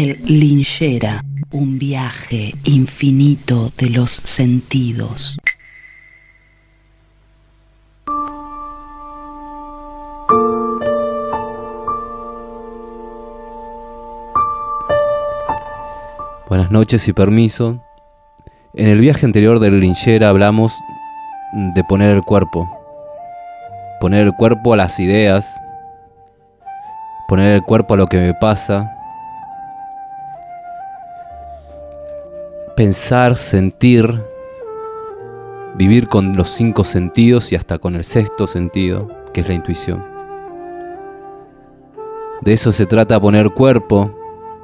El linchera, un viaje infinito de los sentidos. Buenas noches y permiso. En el viaje anterior del linchera hablamos de poner el cuerpo. Poner el cuerpo a las ideas. Poner el cuerpo a lo que me pasa. Pensar, sentir. Vivir con los cinco sentidos y hasta con el sexto sentido, que es la intuición. De eso se trata poner cuerpo.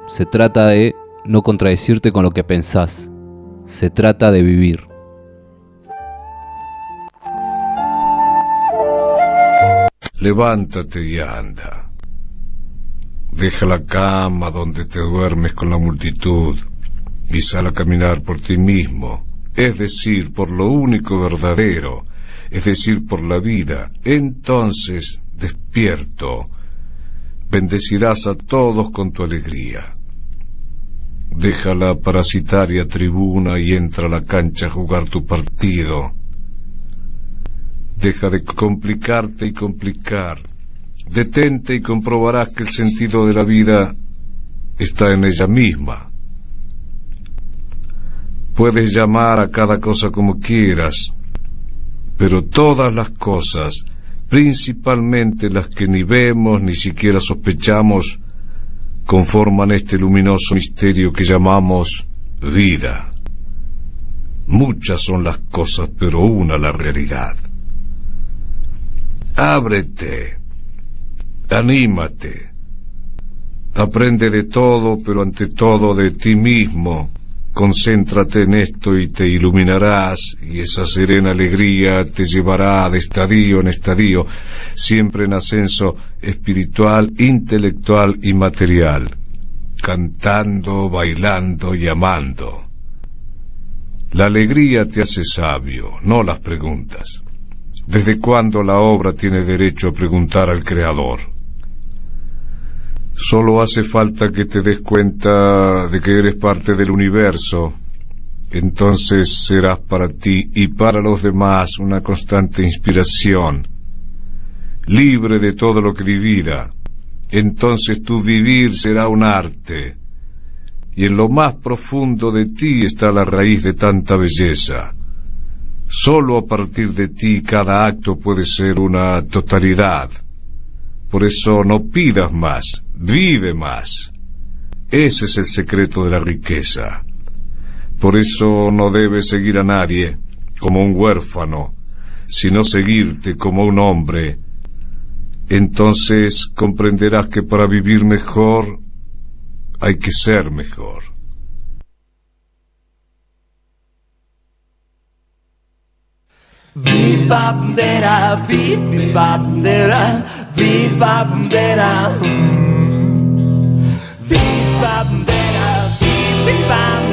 Se trata de no contradecirte con lo que pensás. Se trata de vivir. Levántate y anda. Deja la cama donde te duermes con la multitud y sal a caminar por ti mismo, es decir, por lo único verdadero, es decir, por la vida. Entonces, despierto, bendecirás a todos con tu alegría. Deja la parasitaria tribuna y entra a la cancha a jugar tu partido. Deja de complicarte y complicar. Detente y comprobarás que el sentido de la vida está en ella misma. Puedes llamar a cada cosa como quieras, pero todas las cosas, principalmente las que ni vemos ni siquiera sospechamos, conforman este luminoso misterio que llamamos vida. Muchas son las cosas, pero una la realidad. Ábrete, anímate, aprende de todo, pero ante todo de ti mismo. Concéntrate en esto y te iluminarás, y esa serena alegría te llevará de estadio en estadio, siempre en ascenso espiritual, intelectual y material, cantando, bailando y amando. La alegría te hace sabio, no las preguntas. ¿Desde cuándo la obra tiene derecho a preguntar al Creador? Solo hace falta que te des cuenta de que eres parte del universo. Entonces serás para ti y para los demás una constante inspiración, libre de todo lo que divida. Entonces tu vivir será un arte, y en lo más profundo de ti está la raíz de tanta belleza. Solo a partir de ti cada acto puede ser una totalidad. Por eso no pidas más, vive más. Ese es el secreto de la riqueza. Por eso no debes seguir a nadie como un huérfano, sino seguirte como un hombre. Entonces comprenderás que para vivir mejor hay que ser mejor. Viva viva viva. Viva bandera, viva bandera,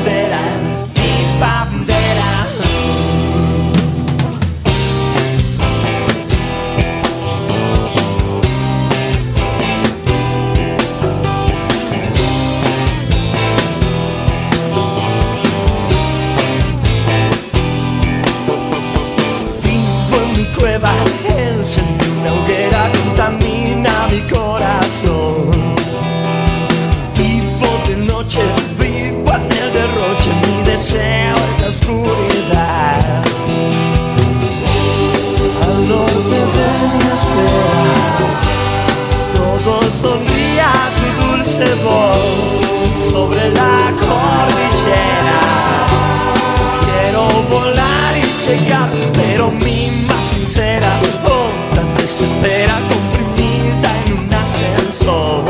sincera onda desespera comprimida en un ascensor.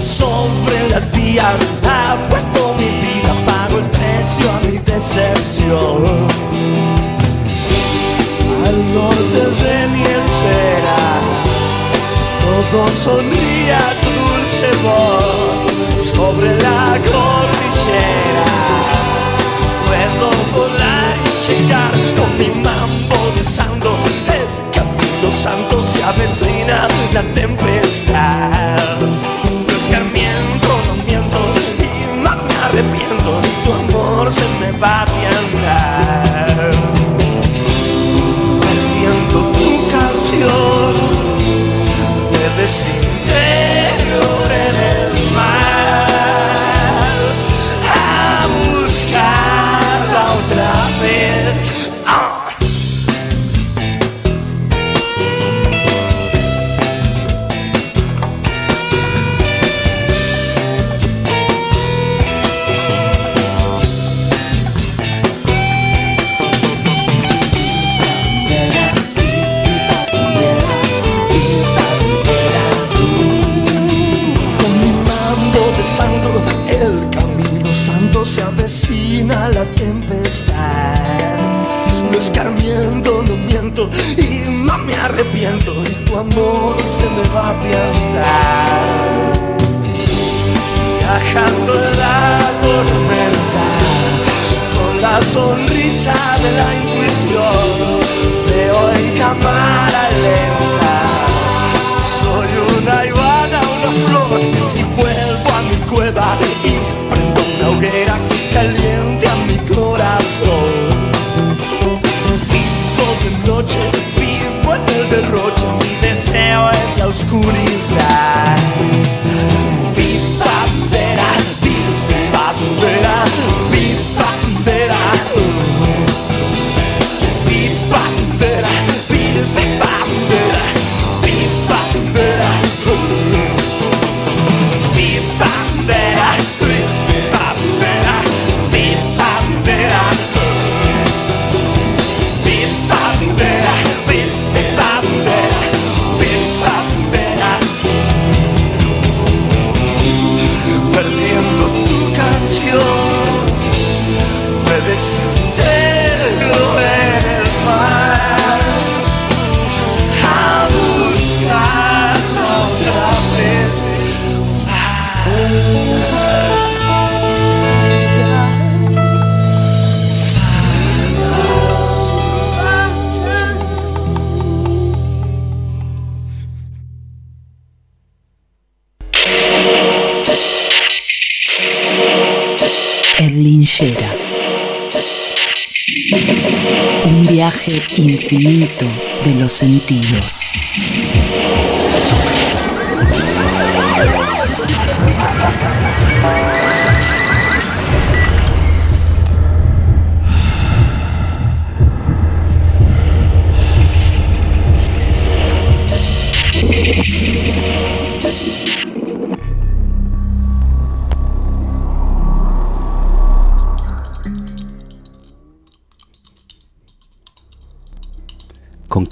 Sobre las vías ha puesto mi vida, pago el precio a mi decepción. Al norte de mi espera, todo sonría tu dulce voz sobre la cordillera. Puedo volar y llegar con mi camino santo se avecina la tempestad.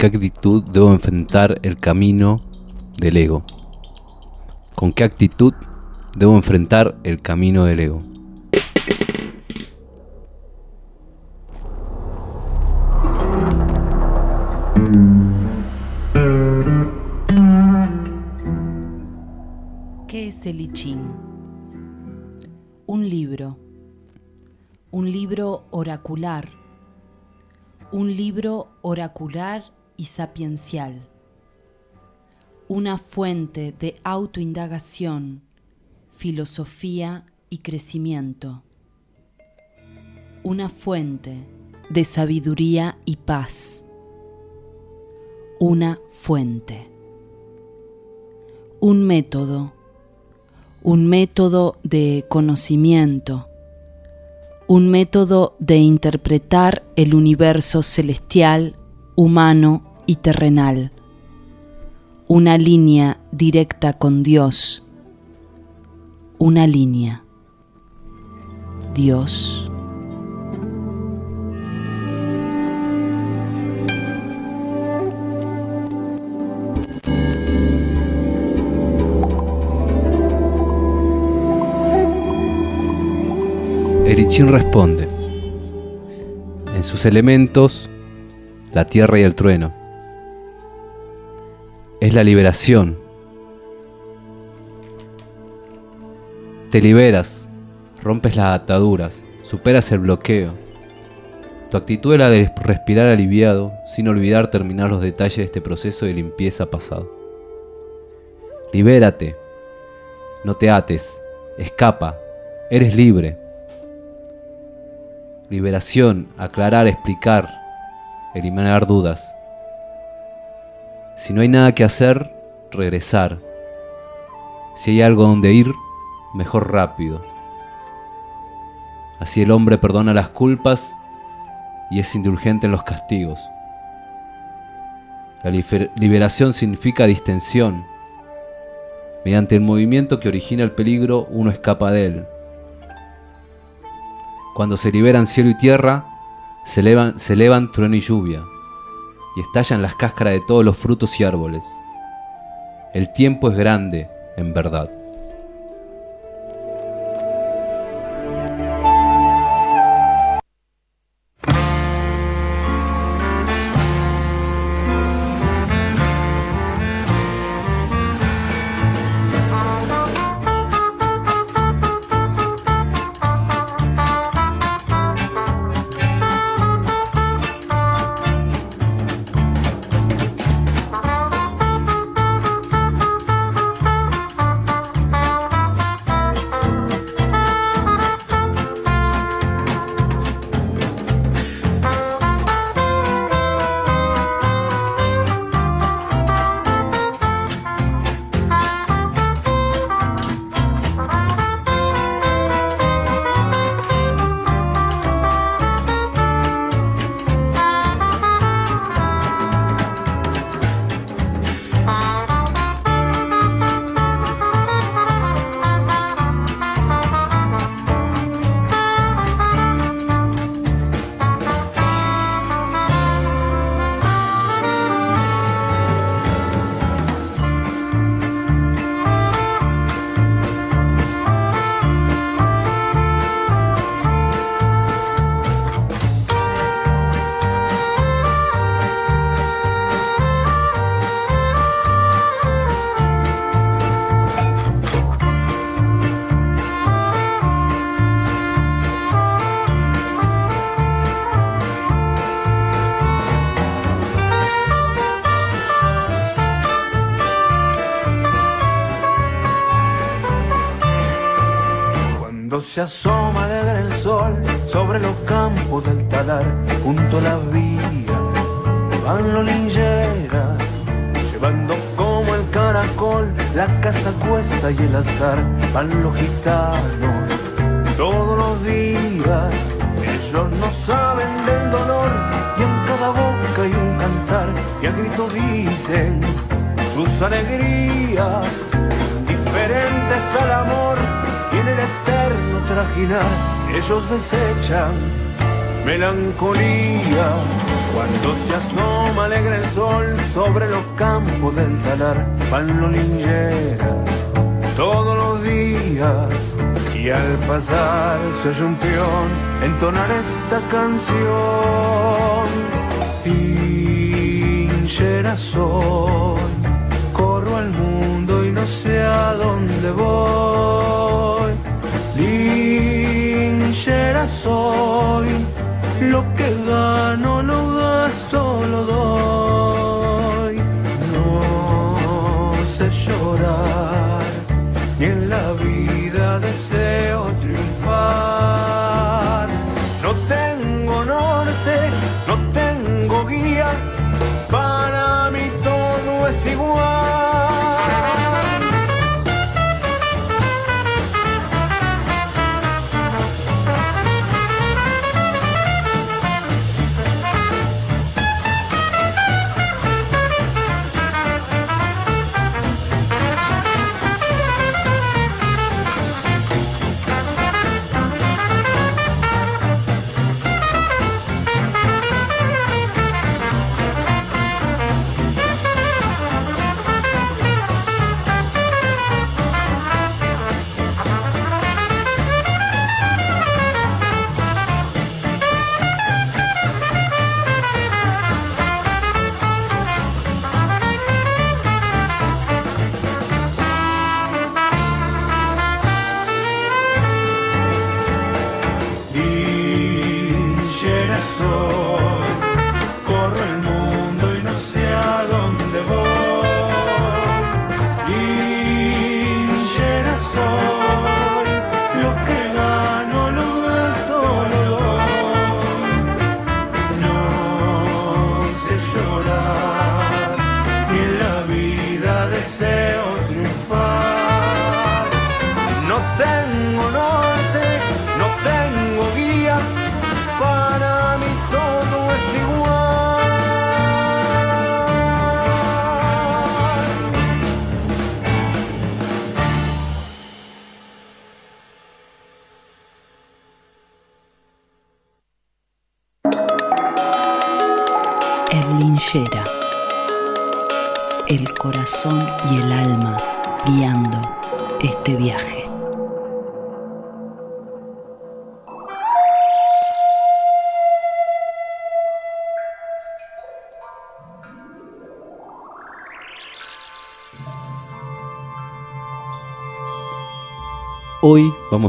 Actitud debo enfrentar el camino del ego? ¿Con qué actitud debo enfrentar el camino del ego? ¿Qué es el I Ching? Un libro. Un libro oracular. Un libro oracular sapiencial. Una fuente de autoindagación, filosofía y crecimiento. Una fuente de sabiduría y paz. Una fuente un método, un método de conocimiento, un método de interpretar el universo celestial, humano y terrenal, una línea directa con Dios, una línea. Dios. Erichin responde, en sus elementos, la tierra y el trueno. Es la liberación. Te liberas, rompes las ataduras, superas el bloqueo. Tu actitud es la de respirar aliviado, sin olvidar terminar los detalles de este proceso de limpieza pasado. Libérate, no te ates, escapa, eres libre. Liberación, aclarar, explicar, eliminar dudas. Si no hay nada que hacer, regresar. Si hay algo donde ir, mejor rápido. Así el hombre perdona las culpas y es indulgente en los castigos. La liber- liberación significa distensión. Mediante el movimiento que origina el peligro, uno escapa de él. Cuando se liberan cielo y tierra, se elevan trueno y lluvia, y estallan las cáscaras de todos los frutos y árboles. El tiempo es grande, en verdad. Se asoma alegre el sol sobre los campos del talar, junto a la vía, van los lingeras, llevando como el caracol la casa cuesta y el azar, van los gitanos todos los días. Ellos no saben del dolor y en cada boca hay un cantar y a grito dicen sus alegrías, diferentes al amor y en el ellos desechan melancolía. Cuando se asoma alegre el sol sobre los campos del talar, van los todos los días. Y al pasar se oye un peón entonar esta canción. Linchera soy, corro al mundo y no sé a dónde voy. Soy, lo que gano lo gasto, lo doy. No sé llorar,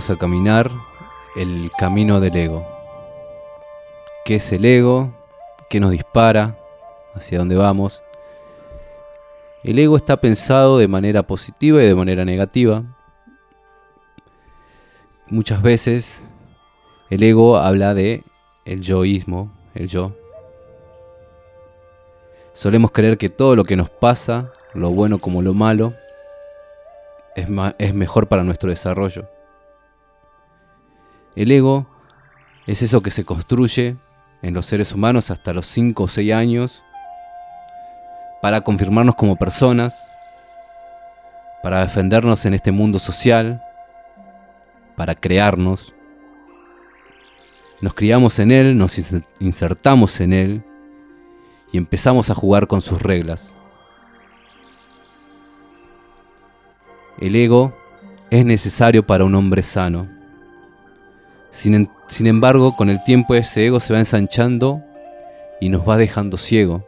a caminar el camino del ego. ¿Qué es el ego? ¿Qué nos dispara? ¿Hacia dónde vamos? El ego está pensado de manera positiva y de manera negativa. Muchas veces el ego habla de el yoísmo, el yo. Solemos creer que todo lo que nos pasa, lo bueno como lo malo, es, es mejor para nuestro desarrollo. El ego es eso que se construye en los seres humanos hasta los 5 o 6 años para confirmarnos como personas, para defendernos en este mundo social, para crearnos. Nos criamos en él, nos inser- insertamos en él y empezamos a jugar con sus reglas. El ego es necesario para un hombre sano. Sin, embargo, con el tiempo ese ego se va ensanchando y nos va dejando ciego.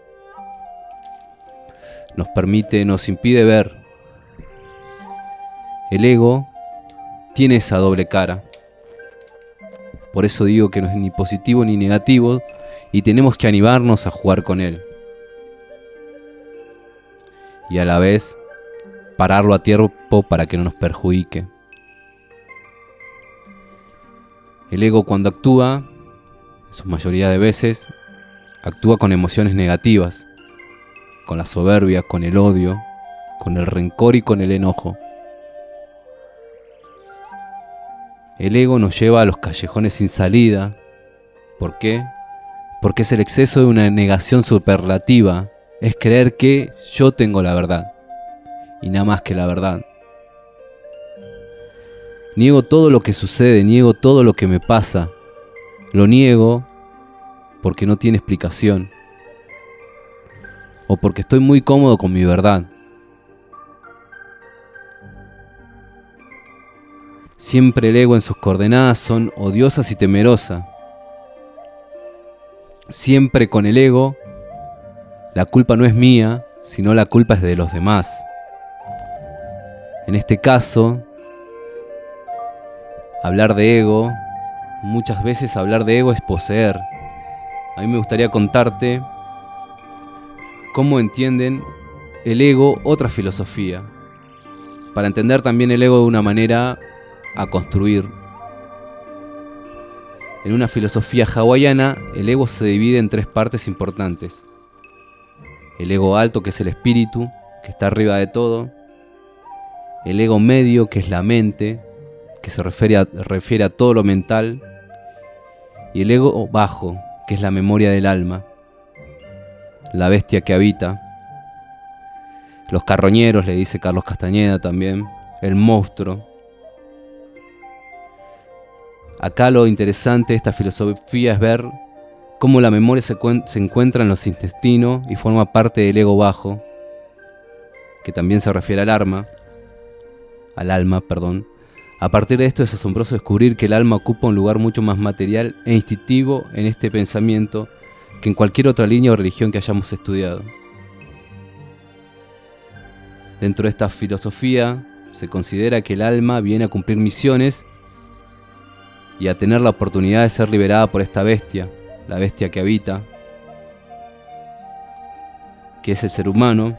Nos permite, nos impide ver. El ego tiene esa doble cara. Por eso digo que no es ni positivo ni negativo y tenemos que animarnos a jugar con él. Y a la vez pararlo a tiempo para que no nos perjudique. El ego cuando actúa, en su mayoría de veces, actúa con emociones negativas, con la soberbia, con el odio, con el rencor y con el enojo. El ego nos lleva a los callejones sin salida. ¿Por qué? Porque es el exceso de una negación superlativa. Es creer que yo tengo la verdad. Y nada más que la verdad. Niego todo lo que sucede, niego todo lo que me pasa. Lo niego porque no tiene explicación. O porque estoy muy cómodo con mi verdad. Siempre el ego en sus coordenadas son odiosas y temerosas. Siempre con el ego, la culpa no es mía, sino la culpa es de los demás. En este caso, hablar de ego, muchas veces hablar de ego es poseer. A mí me gustaría contarte cómo entienden el ego otra filosofía, para entender también el ego de una manera a construir. En una filosofía hawaiana, el ego se divide en tres partes importantes. El ego alto, que es el espíritu, que está arriba de todo. El ego medio, que es la mente, que se refiere a, refiere a todo lo mental. Y el ego bajo, que es la memoria del alma, la bestia que habita. Los carroñeros, le dice Carlos Castañeda también, el monstruo, Acá lo interesante de esta filosofía es ver cómo la memoria se, encuentra en los intestinos y forma parte del ego bajo, que también se refiere al alma, al alma, perdón. A partir de esto es asombroso descubrir que el alma ocupa un lugar mucho más material e instintivo en este pensamiento que en cualquier otra línea o religión que hayamos estudiado. Dentro de esta filosofía se considera que el alma viene a cumplir misiones y a tener la oportunidad de ser liberada por esta bestia, la bestia que habita, que es el ser humano,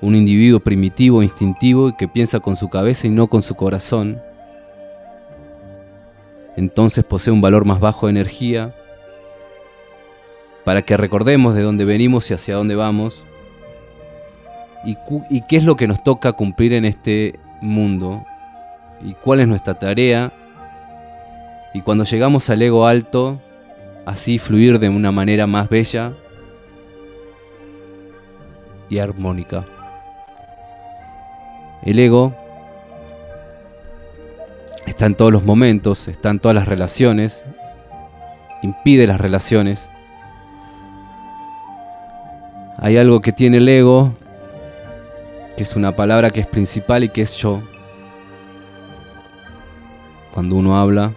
un individuo primitivo, instintivo y que piensa con su cabeza y no con su corazón. Entonces posee un valor más bajo de energía para que recordemos de dónde venimos y hacia dónde vamos y, y qué es lo que nos toca cumplir en este mundo y cuál es nuestra tarea y cuando llegamos al ego alto, así fluir de una manera más bella y armónica. El ego está en todos los momentos, está en todas las relaciones, impide las relaciones. Hay algo que tiene el ego, que es una palabra que es principal y que es yo. Cuando uno habla,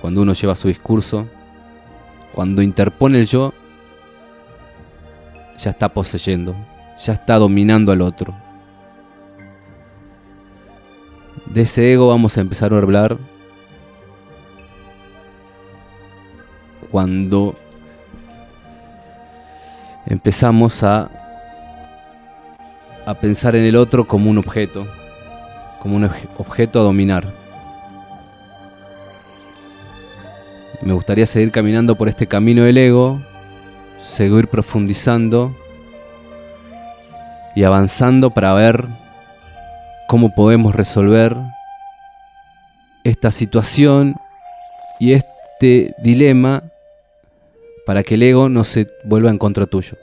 cuando uno lleva su discurso, cuando interpone el yo, ya está poseyendo, ya está dominando al otro. De ese ego vamos a empezar a hablar cuando empezamos a, a pensar en el otro como un objeto, como un objeto a dominar. Me gustaría seguir caminando por este camino del ego, seguir profundizando y avanzando para ver cómo podemos resolver esta situación y este dilema para que el ego no se vuelva en contra tuyo.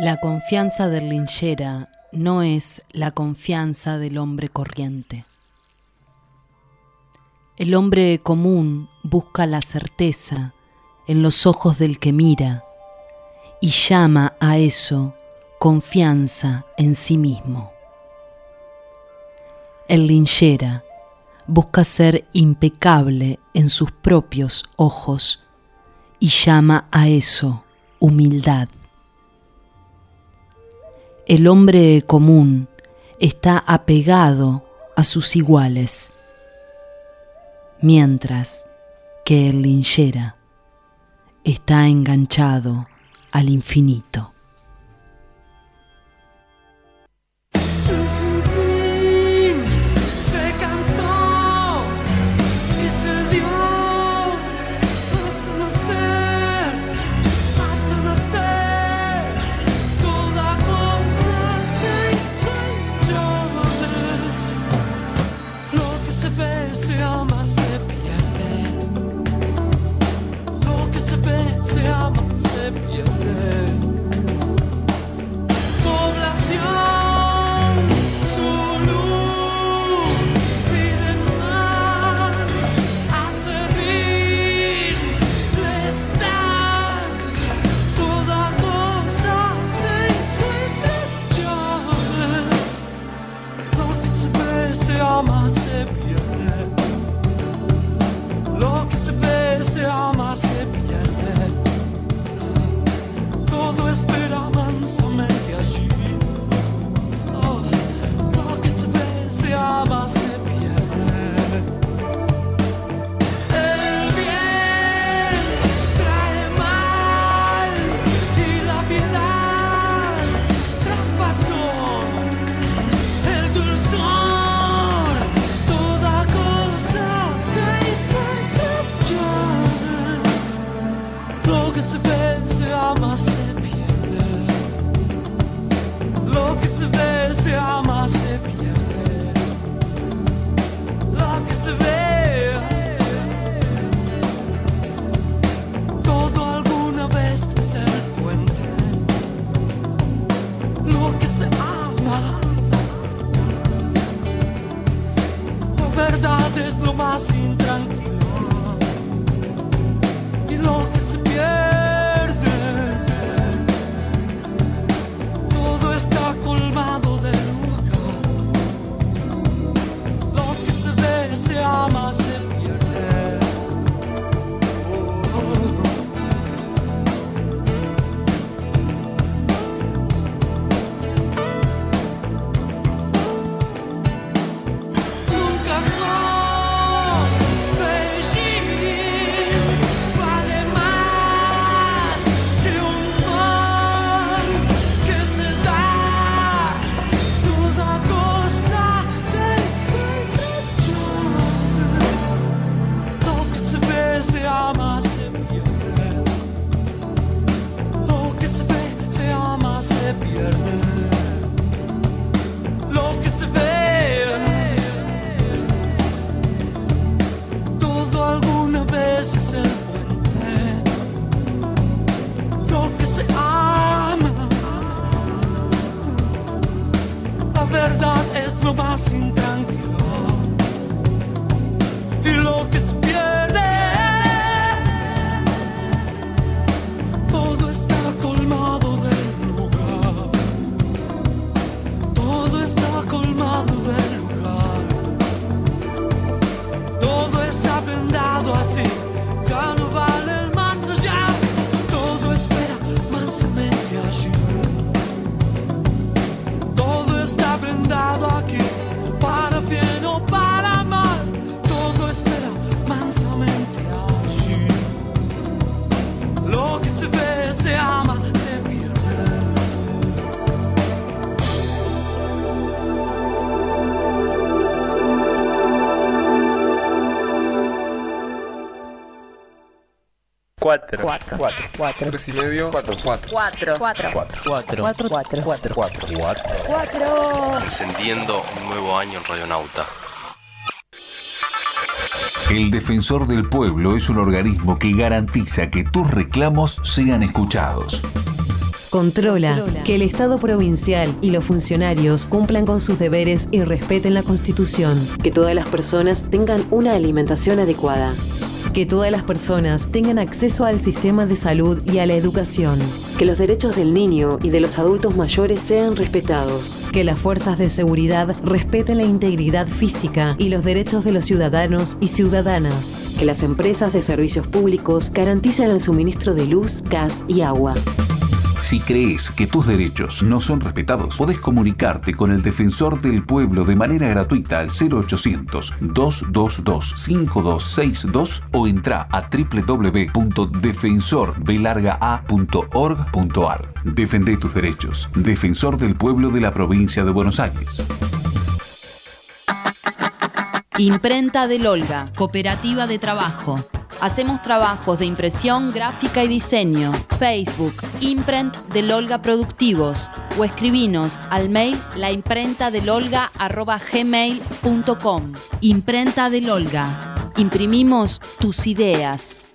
La confianza del linchera no es la confianza del hombre corriente. El hombre común busca la certeza en los ojos del que mira y llama a eso confianza en sí mismo. El linchera busca ser impecable en sus propios ojos y llama a eso humildad. El hombre común está apegado a sus iguales, mientras que el linchera está enganchado al infinito. Cuatro. Cuatro. Cuatro. Cuatro. Tres y medio. Cuatro. Cuatro. Cuatro. Cuatro. Cuatro. Cuatro. Cuatro. Cuatro. Cuatro. Cuatro. Cuatro. Encendiendo un nuevo año en Radionauta. El Defensor del Pueblo es un organismo que garantiza que tus reclamos sean escuchados. Controla que el Estado provincial y los funcionarios cumplan con sus deberes y respeten la Constitución. Que todas las personas tengan una alimentación adecuada. Que todas las personas tengan acceso al sistema de salud y a la educación. Que los derechos del niño y de los adultos mayores sean respetados. Que las fuerzas de seguridad respeten la integridad física y los derechos de los ciudadanos y ciudadanas. Que las empresas de servicios públicos garanticen el suministro de luz, gas y agua. Si crees que tus derechos no son respetados, podés comunicarte con el Defensor del Pueblo de manera gratuita al 0800-222-5262 o entra a www.defensorbelargaa.org.ar. Defende tus derechos. Defensor del Pueblo de la Provincia de Buenos Aires. Imprenta del Olga, Cooperativa de Trabajo. Hacemos trabajos de impresión, gráfica y diseño. Facebook, Imprent del Olga Productivos. O escribinos al mail laimprentadelolga.gmail.com Imprenta del Olga. Imprimimos tus ideas.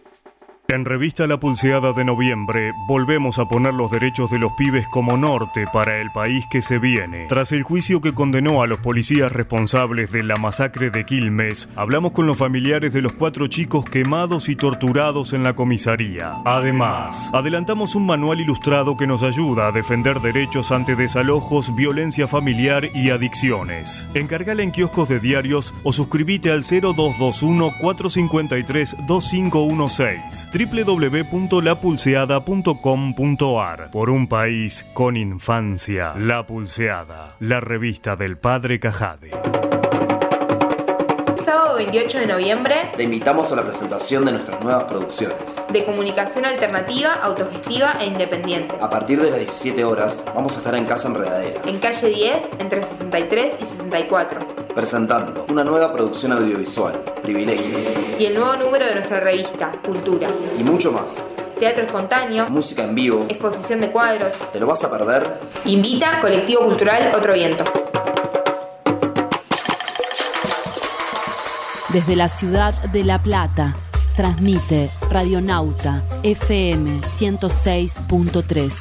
En Revista La Pulseada de noviembre volvemos a poner los derechos de los pibes como norte para el país que se viene. Tras el juicio que condenó a los policías responsables de la masacre de Quilmes, hablamos con los familiares de los cuatro chicos quemados y torturados en la comisaría. Además, adelantamos un manual ilustrado que nos ayuda a defender derechos ante desalojos, violencia familiar y adicciones. Encargala en kioscos de diarios o suscríbete al 0221 453 2516 www.lapulseada.com.ar Por un país con infancia. La Pulseada, la revista del padre Cajade. Sábado 28 de noviembre, Te invitamos a la presentación de nuestras nuevas producciones. de comunicación alternativa, autogestiva e independiente. A partir de las 17 horas vamos a estar en Casa Enredadera, En calle 10, entre 63 y 64. presentando una nueva producción audiovisual, Privilegios, Y el nuevo número de nuestra revista, Cultura. y mucho más. teatro espontáneo, música en vivo. exposición de cuadros. ¿Te lo vas a perder? Invita Colectivo Cultural Otro Viento. Desde la ciudad de La Plata, transmite Radionauta FM 106.3.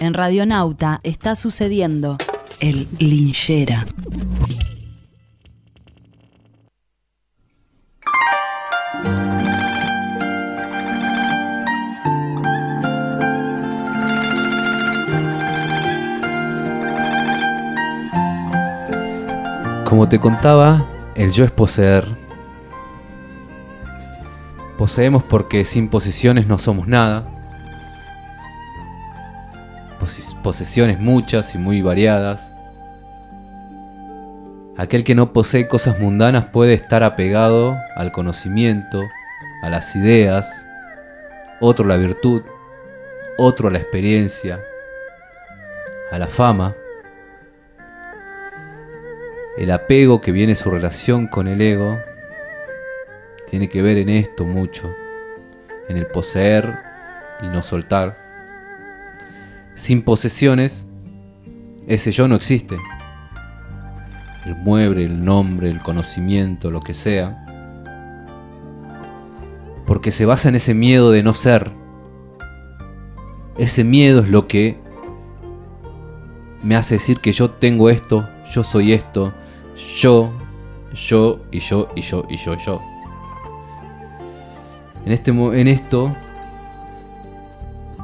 En Radionauta está sucediendo el linchera. Como te contaba, el yo es poseer. Poseemos porque sin posesiones no somos nada. Pos- Posesiones muchas y muy variadas. Aquel que no posee cosas mundanas puede estar apegado al conocimiento, a las ideas, otro a la virtud, otro a la experiencia, a la fama. El apego que viene su relación con el ego tiene que ver en esto mucho, en el poseer y no soltar. Sin posesiones, ese yo no existe. El mueble, el nombre, el conocimiento, lo que sea. Porque se basa en ese miedo de no ser. Ese miedo es lo que me hace decir que yo tengo esto, yo soy esto, yo, yo y yo y yo y yo y yo. En, este, en esto,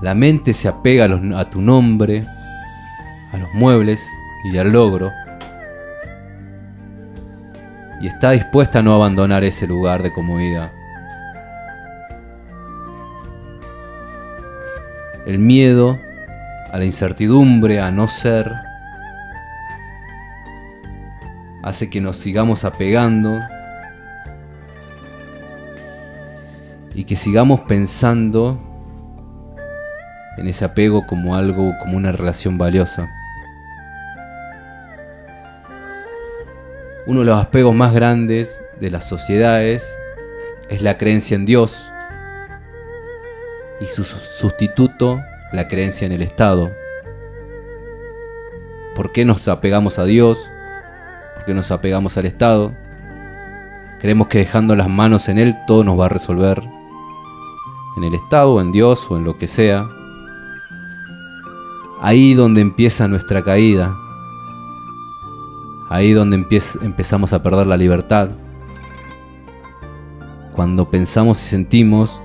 la mente se apega a, a tu nombre, a los muebles y al logro. Y está dispuesta a no abandonar ese lugar de comodidad. El miedo a la incertidumbre, a no ser, hace que nos sigamos apegando y que sigamos pensando en ese apego como algo, como una relación valiosa. Uno de los apegos más grandes de las sociedades es la creencia en Dios y su su- sustituto, la creencia en el Estado. ¿Por qué nos apegamos a Dios? ¿Por qué nos apegamos al Estado? Creemos que dejando las manos en Él todo nos va a resolver. En el Estado, en Dios, o en lo que sea. Ahí donde empieza nuestra caída. Ahí donde empezamos a perder la libertad. Cuando pensamos y sentimos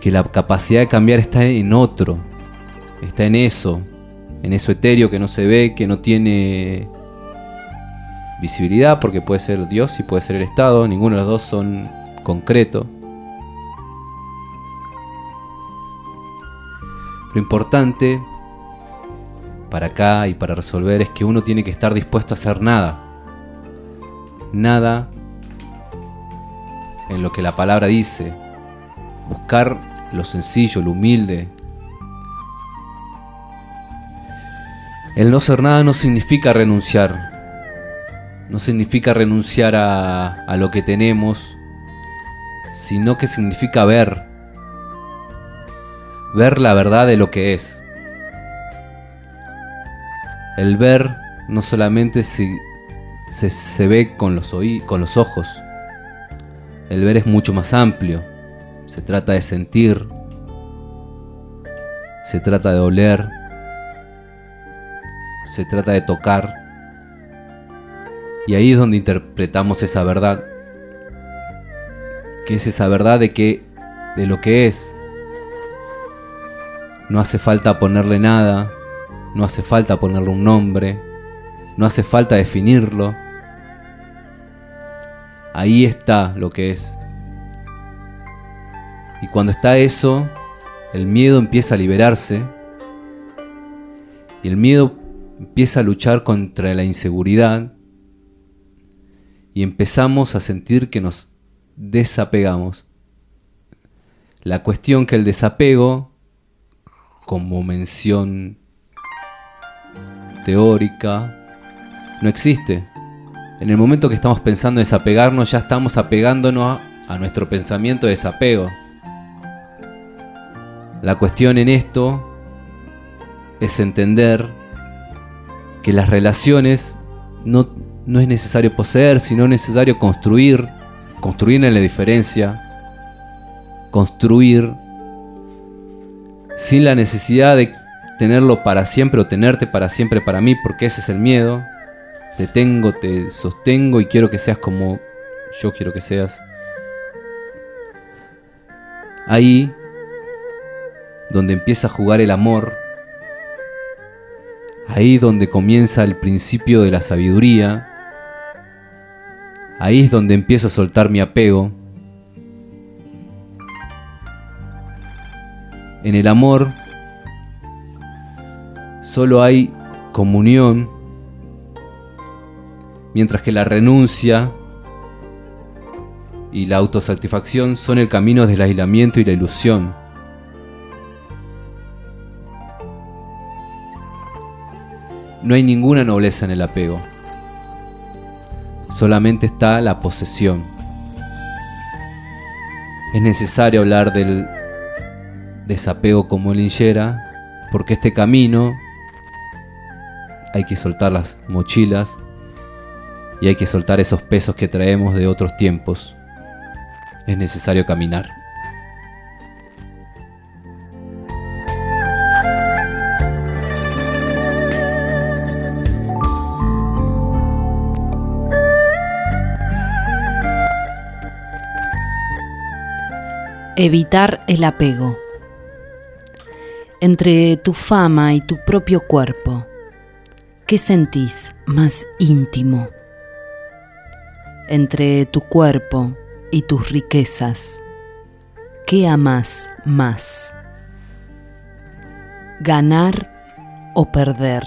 que la capacidad de cambiar está en otro, está en eso, en eso etéreo que no se ve, que no tiene visibilidad, porque puede ser Dios y puede ser el Estado, ninguno de los dos son concreto. Lo importante para acá y para resolver es que uno tiene que estar dispuesto a hacer nada. Nada en lo que la palabra dice. Buscar lo sencillo, lo humilde. El no ser nada no significa renunciar. No significa renunciar a, a lo que tenemos, sino que significa ver. Ver la verdad de lo que es. El ver no solamente se, se, se ve con los, oí- con los ojos. El ver es mucho más amplio. Se trata de sentir. Se trata de oler. Se trata de tocar. Y ahí es donde interpretamos esa verdad. Que es esa verdad de que de lo que es. No hace falta ponerle nada, no hace falta ponerle un nombre, no hace falta definirlo. Ahí está lo que es. Y cuando está eso, el miedo empieza a liberarse. Y el miedo empieza a luchar contra la inseguridad. Y empezamos a sentir que nos desapegamos. La cuestión que el desapego, como mención teórica, no existe. En el momento que estamos pensando en desapegarnos, ya estamos apegándonos a, a nuestro pensamiento de desapego. La cuestión en esto es entender que las relaciones no, no es necesario poseer, sino necesario construir, construir en la diferencia, construir sin la necesidad de tenerlo para siempre o tenerte para siempre para mí, porque ese es el miedo. Te tengo, te sostengo y quiero que seas como yo quiero que seas. Ahí donde empieza a jugar el amor, ahí donde comienza el principio de la sabiduría, ahí es donde empiezo a soltar mi apego. En el amor solo hay comunión, mientras que la renuncia y la autosatisfacción son el camino del aislamiento y la ilusión. No hay ninguna nobleza en el apego. Solamente está la posesión. Es necesario hablar del desapego como linchera, porque este camino hay que soltar las mochilas y hay que soltar esos pesos que traemos de otros tiempos. Es necesario caminar. Evitar el apego. Entre tu fama y tu propio cuerpo, ¿qué sentís más íntimo? Entre tu cuerpo y tus riquezas, ¿qué amas más? Ganar o perder,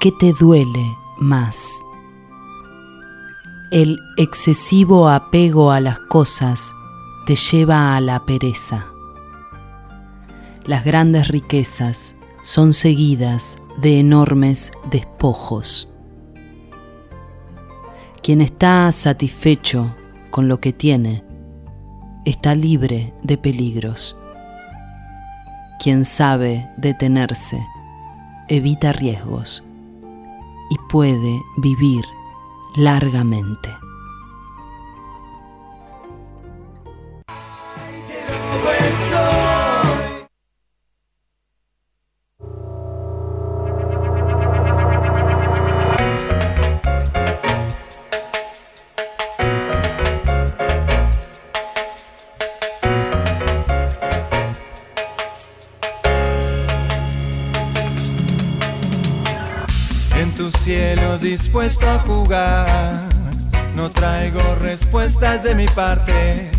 ¿qué te duele más? El excesivo apego a las cosas te lleva a la pereza. Las grandes riquezas son seguidas de enormes despojos. Quien está satisfecho con lo que tiene está libre de peligros. Quien sabe detenerse evita riesgos y puede vivir largamente. A jugar, no traigo respuestas de mi parte.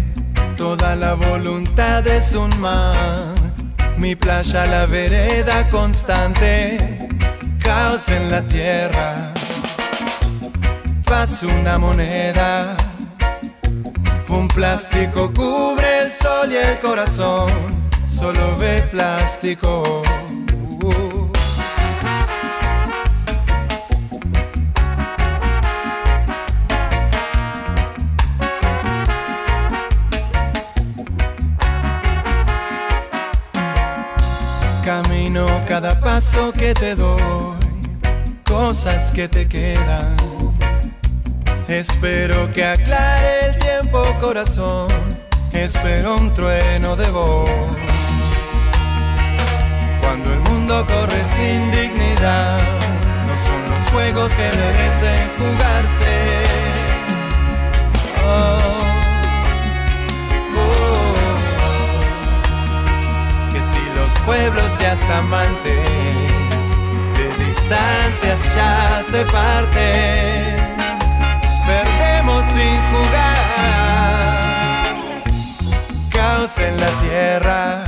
Toda la voluntad es un mar, mi playa la vereda constante, caos en la tierra. Paz una moneda, un plástico cubre el sol y el corazón, solo ve plástico. Cada paso que te doy, cosas que te quedan. Espero que aclare el tiempo, corazón. Espero un trueno de voz. Cuando el mundo corre sin dignidad, no son los juegos que merecen jugarse. Pueblos y hasta amantes. De distancias ya se parten, perdemos sin jugar. Caos en la tierra,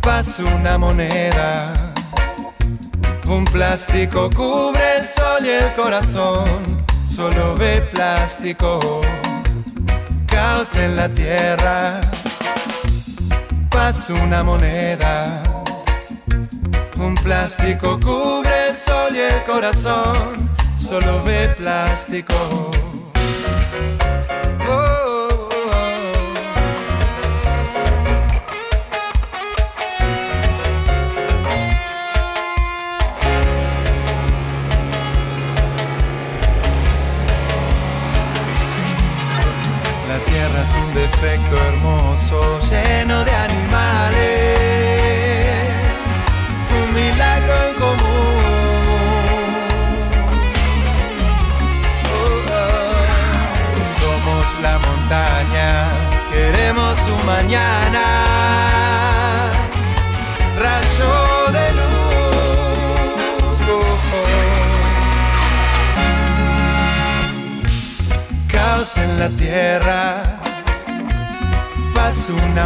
paz una moneda, un plástico cubre el sol y el corazón, solo ve plástico. Caos en la tierra paz una moneda. Un plástico cubre el sol y el corazón, solo ve plástico.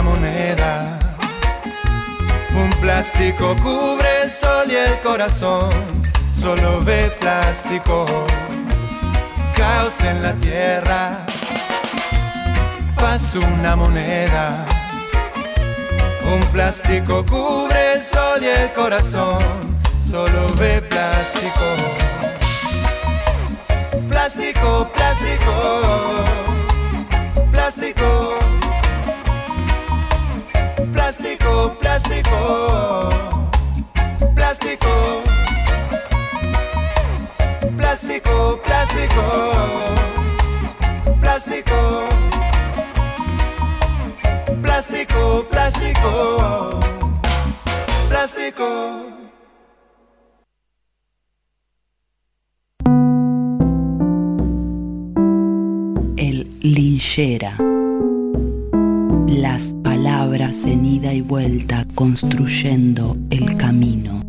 Moneda. Un plástico cubre el sol y el corazón, solo ve plástico. Caos en la tierra, pasa una moneda. Un plástico cubre el sol y el corazón, solo ve plástico. Plástico, plástico, plástico, plástico, plástico, plástico, plástico, plástico, plástico, plástico, plástico, plástico. El linchera. Las palabras en ida y vuelta construyendo el camino.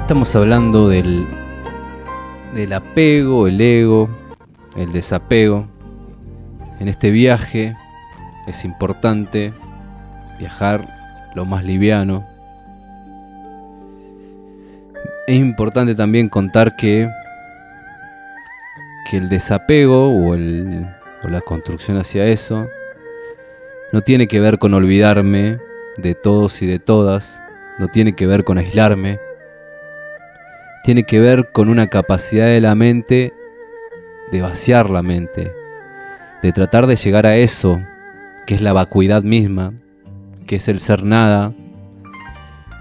Estamos hablando del, del apego, el ego, el desapego. En este viaje es importante viajar lo más liviano. Es importante también contar que, que el desapego o, o la construcción hacia eso no tiene que ver con olvidarme de todos y de todas, no tiene que ver con aislarme, tiene que ver con una capacidad de la mente de vaciar la mente, de tratar de llegar a eso, que es la vacuidad misma, que es el ser nada,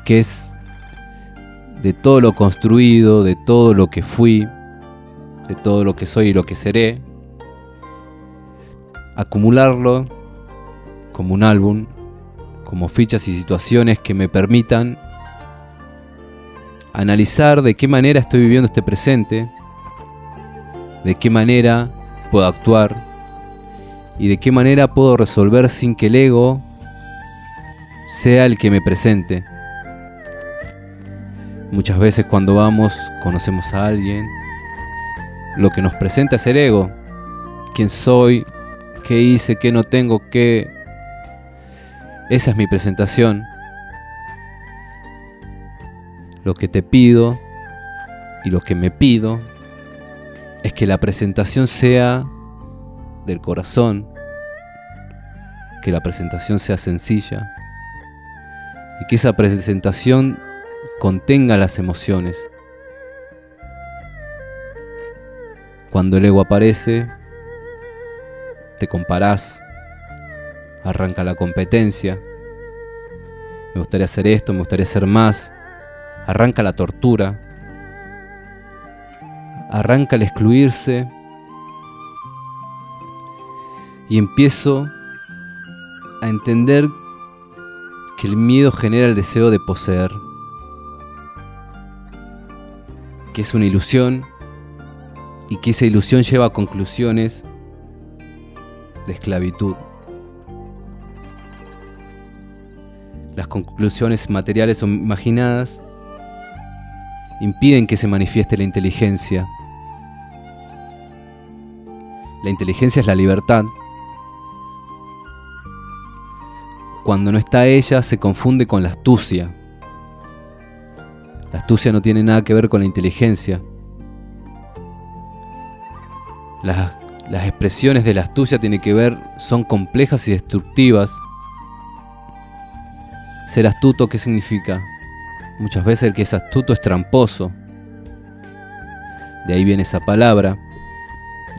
que es de todo lo construido, de todo lo que fui, de todo lo que soy y lo que seré, acumularlo como un álbum, como fichas y situaciones que me permitan analizar de qué manera estoy viviendo este presente, de qué manera puedo actuar y de qué manera puedo resolver sin que el ego sea el que me presente. Muchas veces cuando vamos conocemos a alguien, lo que nos presenta es el ego, quién soy, qué hice, qué no tengo, qué... Esa es mi presentación. Lo que te pido y lo que me pido es que la presentación sea del corazón, que la presentación sea sencilla y que esa presentación contenga las emociones. Cuando el ego aparece, te comparás, arranca la competencia, me gustaría hacer esto, me gustaría hacer más, arranca la tortura, arranca el excluirse y empiezo a entender que el miedo genera el deseo de poseer, que es una ilusión y que esa ilusión lleva a conclusiones de esclavitud. Las conclusiones materiales o imaginadas impiden que se manifieste la inteligencia. La inteligencia es la libertad. Cuando no está ella se confunde con la astucia. astucia no tiene nada que ver con la inteligencia. Las, las expresiones de la astucia tienen que ver, son complejas y destructivas. Ser astuto, ¿qué significa? Muchas veces el que es astuto es tramposo. De ahí viene esa palabra,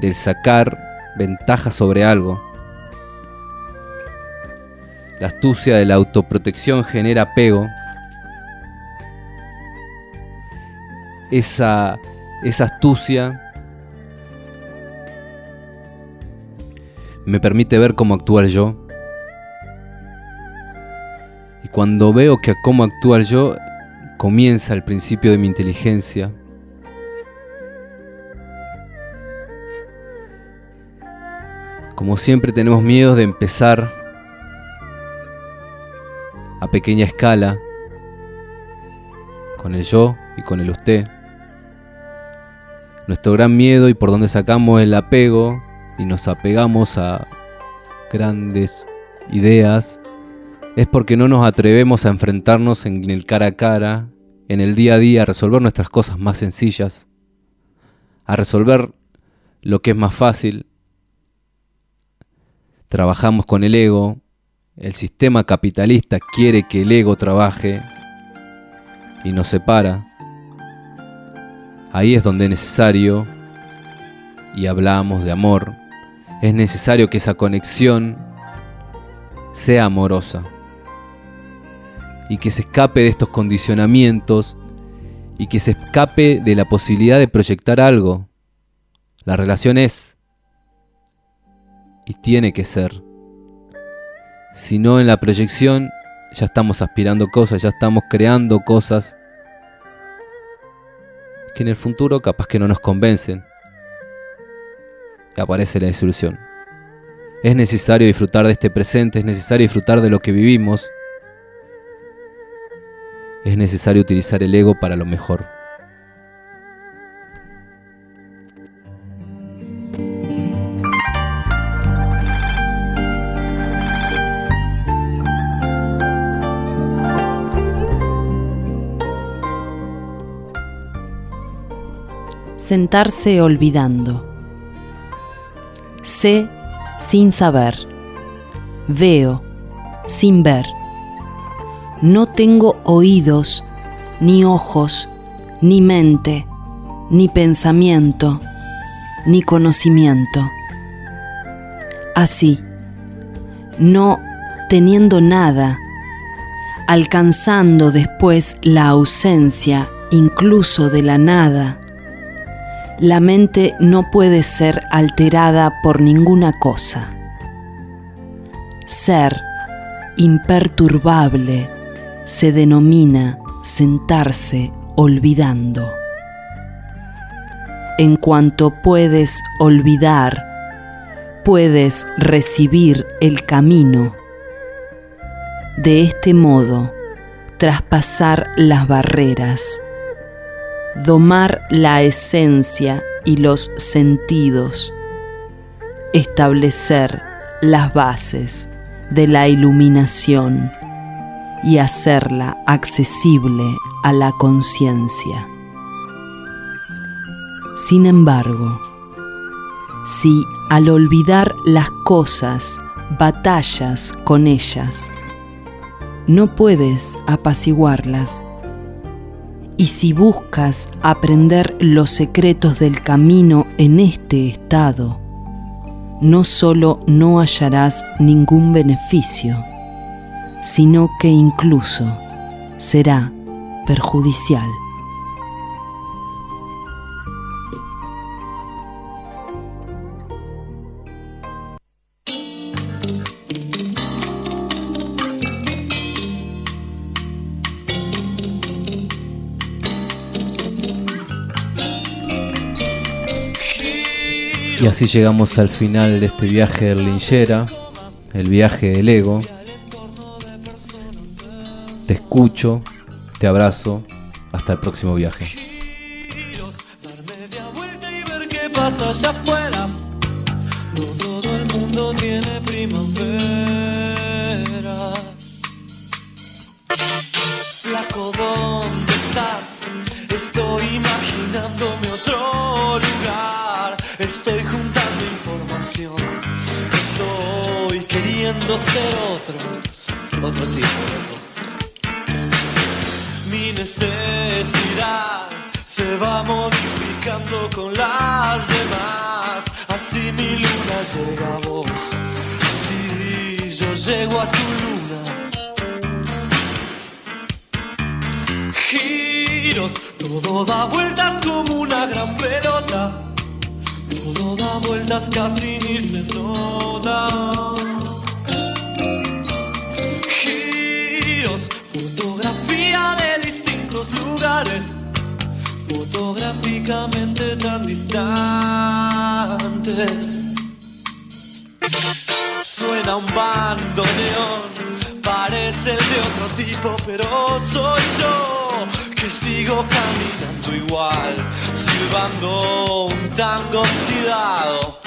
del sacar ventaja sobre algo. La astucia de la autoprotección genera apego. Esa, esa astucia me permite ver cómo actúa yo. Y cuando veo que cómo actúa yo, comienza el principio de mi inteligencia. Como siempre tenemos miedo de empezar a pequeña escala con el yo y con el usted. Nuestro gran miedo y por donde sacamos el apego y nos apegamos a grandes ideas es porque no nos atrevemos a enfrentarnos en el cara a cara, en el día a día, a resolver nuestras cosas más sencillas, a resolver lo que es más fácil. Trabajamos con el ego, el sistema capitalista quiere que el ego trabaje y nos separa. Ahí es donde es necesario, y hablamos de amor, es necesario que esa conexión sea amorosa y que se escape de estos condicionamientos y que se escape de la posibilidad de proyectar algo. La relación es y tiene que ser. Si no en la proyección ya estamos aspirando cosas, ya estamos creando cosas que en el futuro capaz que no nos convencen. Y aparece la disolución. Es necesario disfrutar de este presente, es necesario disfrutar de lo que vivimos. Es necesario utilizar el ego para lo mejor. Sentarse olvidando. Sé sin saber. Veo sin ver. No tengo oídos, ni ojos, ni mente, ni pensamiento, ni conocimiento. Así, no teniendo nada, alcanzando después la ausencia incluso de la nada, la mente no puede ser alterada por ninguna cosa. Ser imperturbable se denomina sentarse olvidando. En cuanto puedes olvidar, puedes recibir el camino. De este modo, traspasar las barreras domar la esencia y los sentidos, establecer las bases de la iluminación y hacerla accesible a la conciencia. Sin embargo, si al olvidar las cosas batallas con ellas, no puedes apaciguarlas, y si buscas aprender los secretos del camino en este estado, no solo no hallarás ningún beneficio, sino que incluso será perjudicial. Y así llegamos al final de este viaje de Linchera, el viaje del ego. Te escucho, te abrazo, hasta el próximo viaje. Flaco, ¿dónde estás? Ser otro, otro tipo. Mi necesidad se va modificando con las demás. Así mi luna llega a vos, así yo llego a tu luna. Giros, todo da vueltas como una gran pelota. Todo da vueltas casi ni se nota. Fotográficamente tan distantes. Suena un bandoneón, parece el de otro tipo, pero soy yo que sigo caminando igual, silbando un tango oxidado.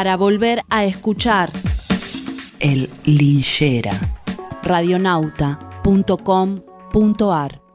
Para volver a escuchar El Linchera. radionauta.com.ar